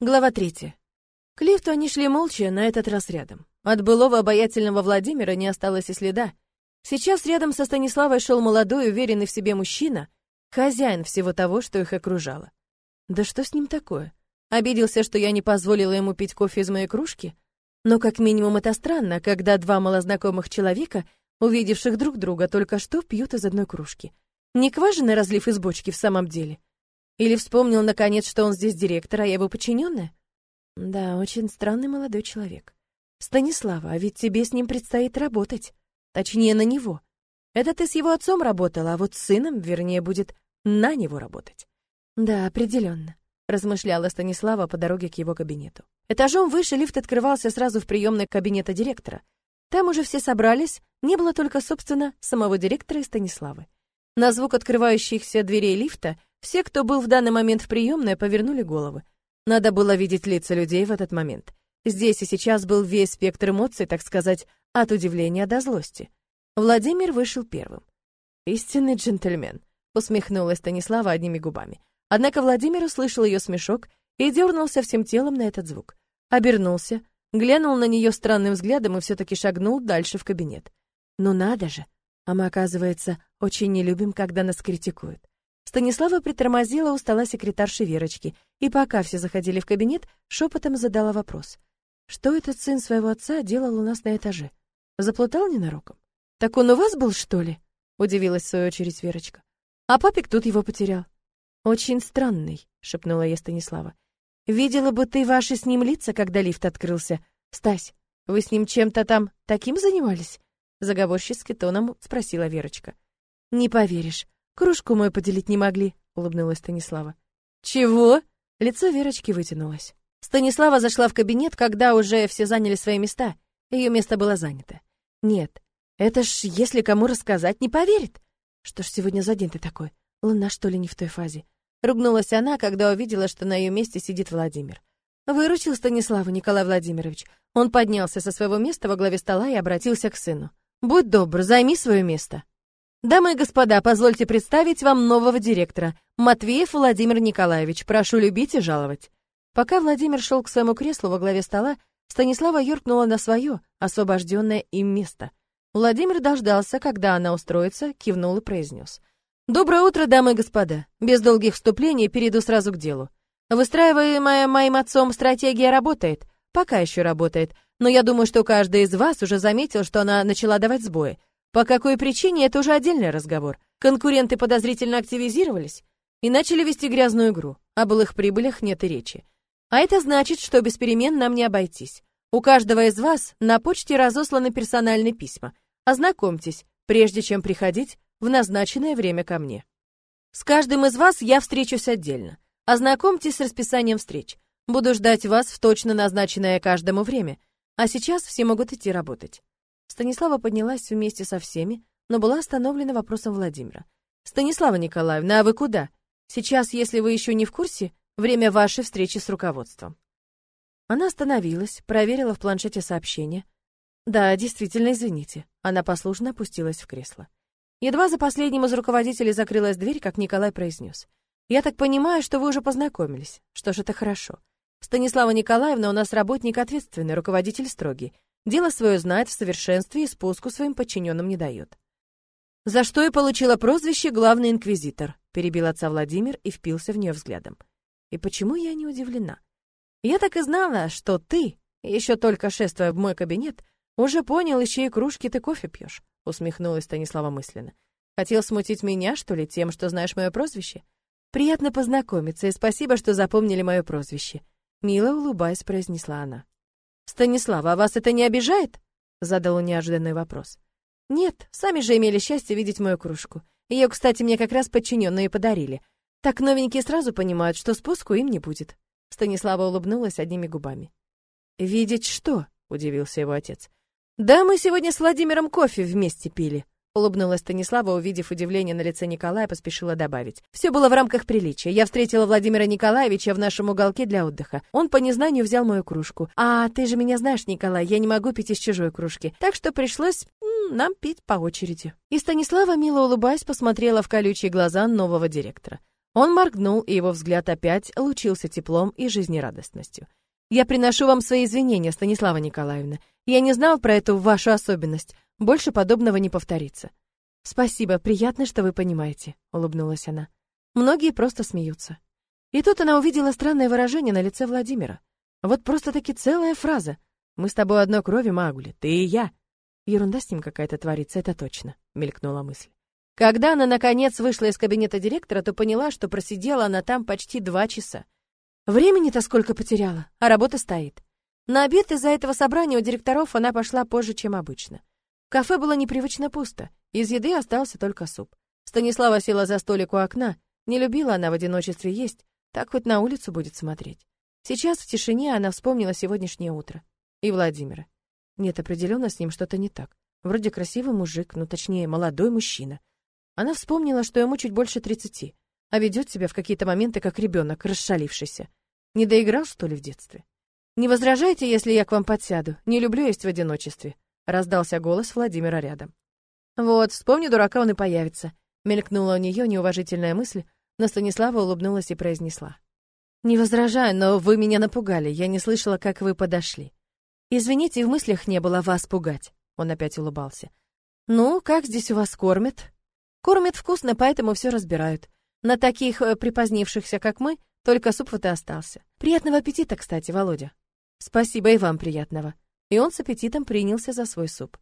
Глава третья. К лифту они шли молча, на этот раз рядом. От былого обаятельного Владимира не осталось и следа. Сейчас рядом со Станиславой шел молодой, уверенный в себе мужчина, хозяин всего того, что их окружало. Да что с ним такое? Обиделся, что я не позволила ему пить кофе из моей кружки? Но как минимум это странно, когда два малознакомых человека, увидевших друг друга, только что пьют из одной кружки. Не кважины разлив из бочки в самом деле. Или вспомнил, наконец, что он здесь директор, а я его подчиненная? Да, очень странный молодой человек. Станислава, а ведь тебе с ним предстоит работать. Точнее, на него. Это ты с его отцом работала, а вот с сыном, вернее, будет на него работать. Да, определенно, размышляла Станислава по дороге к его кабинету. Этажом выше лифт открывался сразу в приемной кабинета директора. Там уже все собрались, не было только, собственно, самого директора и Станиславы. На звук открывающихся дверей лифта все, кто был в данный момент в приемной, повернули головы. Надо было видеть лица людей в этот момент. Здесь и сейчас был весь спектр эмоций, так сказать, от удивления до злости. Владимир вышел первым. «Истинный джентльмен», — усмехнулась Станислава одними губами. Однако Владимир услышал ее смешок и дернулся всем телом на этот звук. Обернулся, глянул на нее странным взглядом и все-таки шагнул дальше в кабинет. «Ну надо же! А мы, оказывается, очень не любим, когда нас критикуют. Станислава притормозила у стола секретарши Верочки, и пока все заходили в кабинет, шепотом задала вопрос. Что этот сын своего отца делал у нас на этаже? Заплутал ненароком? Так он у вас был, что ли? Удивилась в свою очередь Верочка. А папик тут его потерял. Очень странный, шепнула я Станислава. Видела бы ты ваши с ним лица, когда лифт открылся. Стась, вы с ним чем-то там таким занимались? Заговорщицки тоном спросила Верочка. Не поверишь. Кружку мою поделить не могли, улыбнулась Станислава. Чего? Лицо Верочки вытянулось. Станислава зашла в кабинет, когда уже все заняли свои места. Ее место было занято. Нет, это ж если кому рассказать, не поверит. Что ж сегодня за день ты такой? Луна, что ли, не в той фазе? Ругнулась она, когда увидела, что на ее месте сидит Владимир. Выручил Станислава Николай Владимирович. Он поднялся со своего места во главе стола и обратился к сыну. «Будь добр, займи свое место». Дамы и господа, позвольте представить вам нового директора, Матвеев Владимир Николаевич. Прошу любить и жаловать. Пока Владимир шел к своему креслу во главе стола, Станислава юркнула на свое, освобожденное им место. Владимир дождался, когда она устроится, кивнул и произнес. «Доброе утро, дамы и господа. Без долгих вступлений перейду сразу к делу. Выстраиваемая моим отцом стратегия работает, пока еще работает, но я думаю, что каждый из вас уже заметил, что она начала давать сбои. По какой причине, это уже отдельный разговор. Конкуренты подозрительно активизировались и начали вести грязную игру. О былых прибылях нет и речи. А это значит, что без перемен нам не обойтись. У каждого из вас на почте разосланы персональные письма. Ознакомьтесь, прежде чем приходить в назначенное время ко мне. С каждым из вас я встречусь отдельно. Ознакомьтесь с расписанием встреч. Буду ждать вас в точно назначенное каждому время. А сейчас все могут идти работать. Станислава поднялась вместе со всеми, но была остановлена вопросом Владимира. «Станислава Николаевна, а вы куда? Сейчас, если вы еще не в курсе, время вашей встречи с руководством». Она остановилась, проверила в планшете сообщение. «Да, действительно, извините». Она послушно опустилась в кресло. Едва за последним из руководителей закрылась дверь, как Николай произнес. «Я так понимаю, что вы уже познакомились. Что ж, это хорошо. Станислава Николаевна у нас работник ответственный, руководитель строгий. Дело свое знает в совершенстве и спуску своим подчиненным не дает. «За что и получила прозвище «Главный инквизитор», — перебил отца Владимир и впился в нее взглядом. «И почему я не удивлена? Я так и знала, что ты, еще только шествуя в мой кабинет, уже понял, из чьей кружки ты кофе пьешь», — усмехнулась Станислава мысленно. «Хотел смутить меня, что ли, тем, что знаешь мое прозвище? Приятно познакомиться, и спасибо, что запомнили мое прозвище», — мило улыбаясь, произнесла она. «Станислава, а вас это не обижает?» — задал неожиданный вопрос. «Нет, сами же имели счастье видеть мою кружку. Ее, кстати, мне как раз подчиненные подарили. Так новенькие сразу понимают, что спуску им не будет». Станислава улыбнулась одними губами. «Видеть что?» — удивился его отец. «Да, мы сегодня с Владимиром кофе вместе пили», Улыбнулась Станислава, увидев удивление на лице Николая, поспешила добавить. Все было в рамках приличия. Я встретила Владимира Николаевича в нашем уголке для отдыха. Он по незнанию взял мою кружку. А ты же меня знаешь, Николай, я не могу пить из чужой кружки. Так что пришлось нам пить по очереди. И Станислава, мило улыбаясь, посмотрела в колючие глаза нового директора. Он моргнул, и его взгляд опять лучился теплом и жизнерадостностью. «Я приношу вам свои извинения, Станислава Николаевна. Я не знал про эту вашу особенность. Больше подобного не повторится». «Спасибо, приятно, что вы понимаете», — улыбнулась она. Многие просто смеются. И тут она увидела странное выражение на лице Владимира. Вот просто-таки целая фраза. «Мы с тобой одной крови, Магули, ты и я». Ерунда с ним какая-то творится, это точно, мелькнула мысль. Когда она, наконец, вышла из кабинета директора, то поняла, что просидела она там почти два часа. Времени-то сколько потеряла, а работа стоит. На обед из-за этого собрания у директоров она пошла позже, чем обычно. Кафе было непривычно пусто, из еды остался только суп. Станислава села за столик у окна, не любила она в одиночестве есть, так хоть на улицу будет смотреть. Сейчас в тишине она вспомнила сегодняшнее утро. И Владимира. Нет, определенно с ним что-то не так. Вроде красивый мужик, ну точнее, молодой мужчина. Она вспомнила, что ему чуть больше тридцати, а ведет себя в какие-то моменты как ребенок, расшалившийся. Не доиграл, что ли, в детстве? «Не возражайте, если я к вам подсяду. Не люблю есть в одиночестве», — раздался голос Владимира рядом. «Вот, вспомни дурака, он и появится», — мелькнула у нее неуважительная мысль, но Станислава улыбнулась и произнесла. «Не возражаю, но вы меня напугали, я не слышала, как вы подошли». «Извините, в мыслях не было вас пугать», — он опять улыбался. «Ну, как здесь у вас кормят?» Кормят вкусно, поэтому все разбирают. На таких э, припозднившихся, как мы, только суп вот и остался. Приятного аппетита, кстати, Володя. Спасибо и вам приятного. И он с аппетитом принялся за свой суп.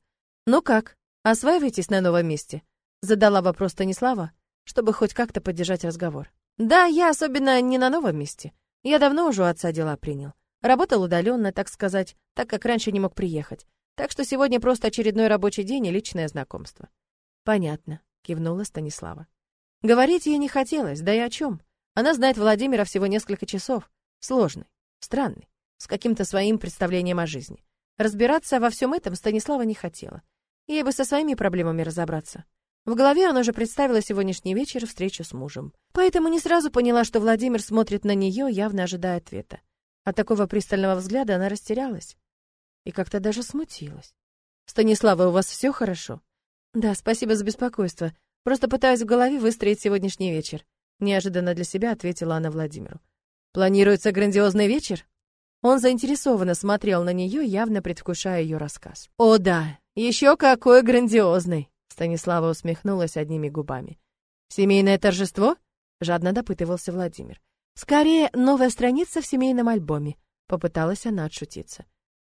Ну как, осваиваетесь на новом месте? Задала вопрос Станислава, чтобы хоть как-то поддержать разговор. Да, я особенно не на новом месте. Я давно уже отца дела принял. Работал удаленно, так сказать, так как раньше не мог приехать. Так что сегодня просто очередной рабочий день и личное знакомство. Понятно кивнула Станислава. Говорить ей не хотелось, да и о чем? Она знает Владимира всего несколько часов. Сложный, странный, с каким-то своим представлением о жизни. Разбираться во всем этом Станислава не хотела. Ей бы со своими проблемами разобраться. В голове она уже представила сегодняшний вечер встречу с мужем. Поэтому не сразу поняла, что Владимир смотрит на нее, явно ожидая ответа. От такого пристального взгляда она растерялась и как-то даже смутилась. «Станислава, у вас все хорошо?» Да, спасибо за беспокойство. Просто пытаюсь в голове выстроить сегодняшний вечер. Неожиданно для себя ответила она Владимиру. Планируется грандиозный вечер? Он заинтересованно смотрел на нее, явно предвкушая ее рассказ. О да, еще какой грандиозный! Станислава усмехнулась одними губами. Семейное торжество? Жадно допытывался Владимир. Скорее, новая страница в семейном альбоме. Попыталась она отшутиться.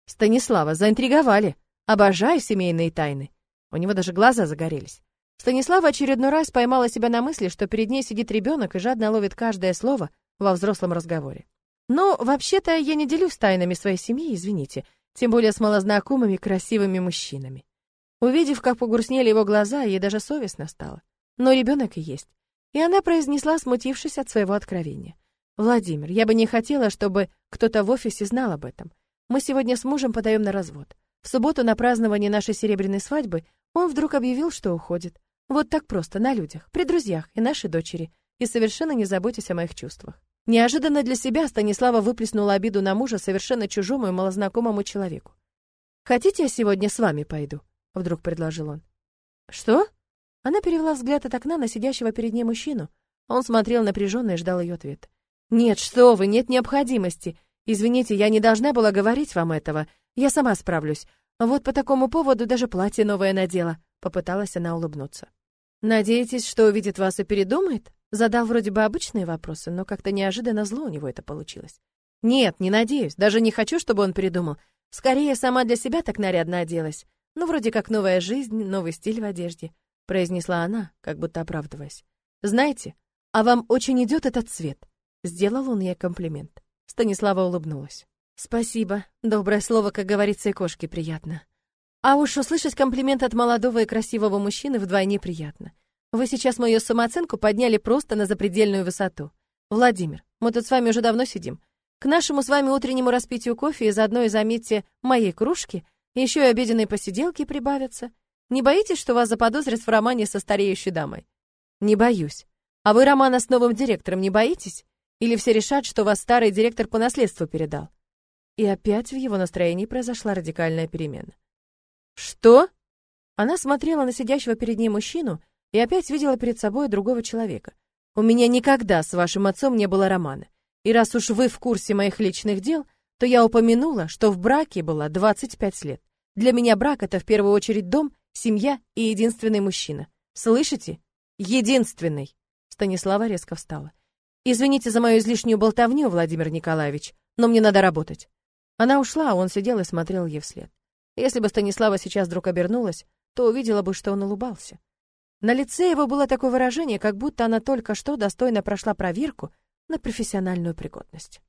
Станислава, заинтриговали. Обожаю семейные тайны. У него даже глаза загорелись. Станислава очередной раз поймала себя на мысли, что перед ней сидит ребенок и жадно ловит каждое слово во взрослом разговоре. Но вообще-то я не делюсь тайнами своей семьи, извините, тем более с малознакомыми красивыми мужчинами. Увидев, как погрустнели его глаза, ей даже совестно стало. Но ребенок и есть. И она произнесла, смутившись от своего откровения. «Владимир, я бы не хотела, чтобы кто-то в офисе знал об этом. Мы сегодня с мужем подаем на развод. В субботу на празднование нашей серебряной свадьбы он вдруг объявил, что уходит. Вот так просто, на людях, при друзьях и нашей дочери, и совершенно не заботясь о моих чувствах. Неожиданно для себя Станислава выплеснула обиду на мужа совершенно чужому и малознакомому человеку. «Хотите, я сегодня с вами пойду?» — вдруг предложил он. «Что?» Она перевела взгляд от окна на сидящего перед ней мужчину. Он смотрел напряженно и ждал ее ответа. «Нет, что вы, нет необходимости. Извините, я не должна была говорить вам этого. Я сама справлюсь. Вот по такому поводу даже платье новое надела. Попыталась она улыбнуться. Надеетесь, что увидит вас и передумает? Задал вроде бы обычные вопросы, но как-то неожиданно зло у него это получилось. Нет, не надеюсь, даже не хочу, чтобы он передумал. Скорее, сама для себя так нарядно оделась. Ну, вроде как новая жизнь, новый стиль в одежде, произнесла она, как будто оправдываясь. Знаете, а вам очень идет этот цвет. Сделал он ей комплимент. Станислава улыбнулась. Спасибо. Доброе слово, как говорится, и кошке приятно. А уж услышать комплимент от молодого и красивого мужчины вдвойне приятно. Вы сейчас мою самооценку подняли просто на запредельную высоту. Владимир, мы тут с вами уже давно сидим. К нашему с вами утреннему распитию кофе и заодно и заметьте моей кружки, еще и обеденные посиделки прибавятся. Не боитесь, что вас заподозрят в романе со стареющей дамой? Не боюсь. А вы романа с новым директором не боитесь? Или все решат, что вас старый директор по наследству передал? И опять в его настроении произошла радикальная перемена. «Что?» Она смотрела на сидящего перед ней мужчину и опять видела перед собой другого человека. У меня никогда с вашим отцом не было романа. И раз уж вы в курсе моих личных дел, то я упомянула, что в браке была 25 лет. Для меня брак это в первую очередь дом, семья и единственный мужчина. Слышите? Единственный. Станислава резко встала. Извините за мою излишнюю болтовню, Владимир Николаевич, но мне надо работать. Она ушла, а он сидел и смотрел ей вслед. Если бы Станислава сейчас вдруг обернулась, то увидела бы, что он улыбался. На лице его было такое выражение, как будто она только что достойно прошла проверку на профессиональную пригодность.